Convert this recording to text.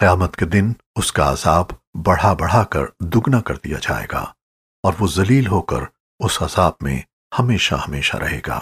قیامت کے دن اس کا عذاب بڑھا بڑھا کر دگنا کر دیا جائے گا اور وہ ذلیل ہو کر اس عذاب میں ہمیشہ ہمیشہ رہے گا۔